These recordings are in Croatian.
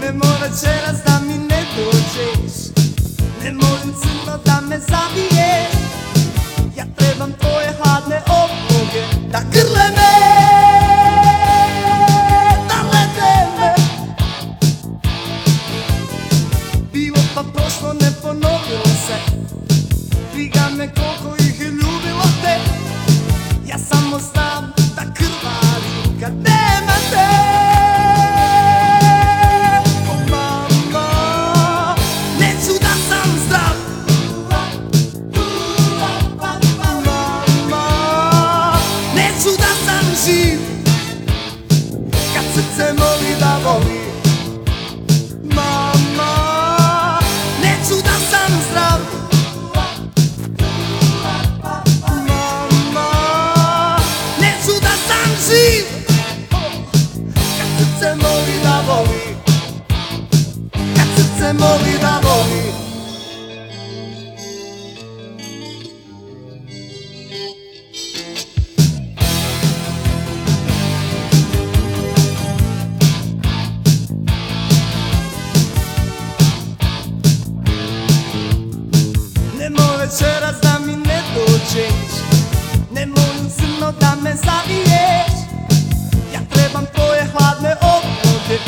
Ne mora čeras da mi ne dođeš. Ne molim crno da me zaviješ Ja trebam tvoje hladne Da grle me Da lete me. Bilo pa prošlo ne ponovilo se. Briga me živ Kad srce moli da voli Mama Neću da sam zdrav. Mama Neću da sam živ. Kad srce moli da voli Kad srce moli večeras da mi ne dođeš. Ne molim srno da me zaviješ. Ja trebam tvoje hladne obvode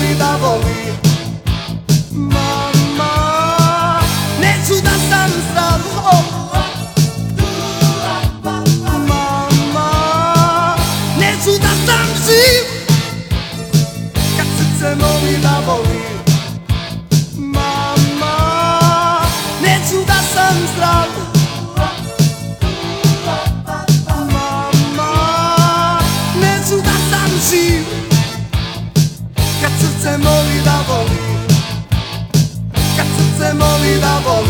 me dá bolinha da voli Kad srce moli da voli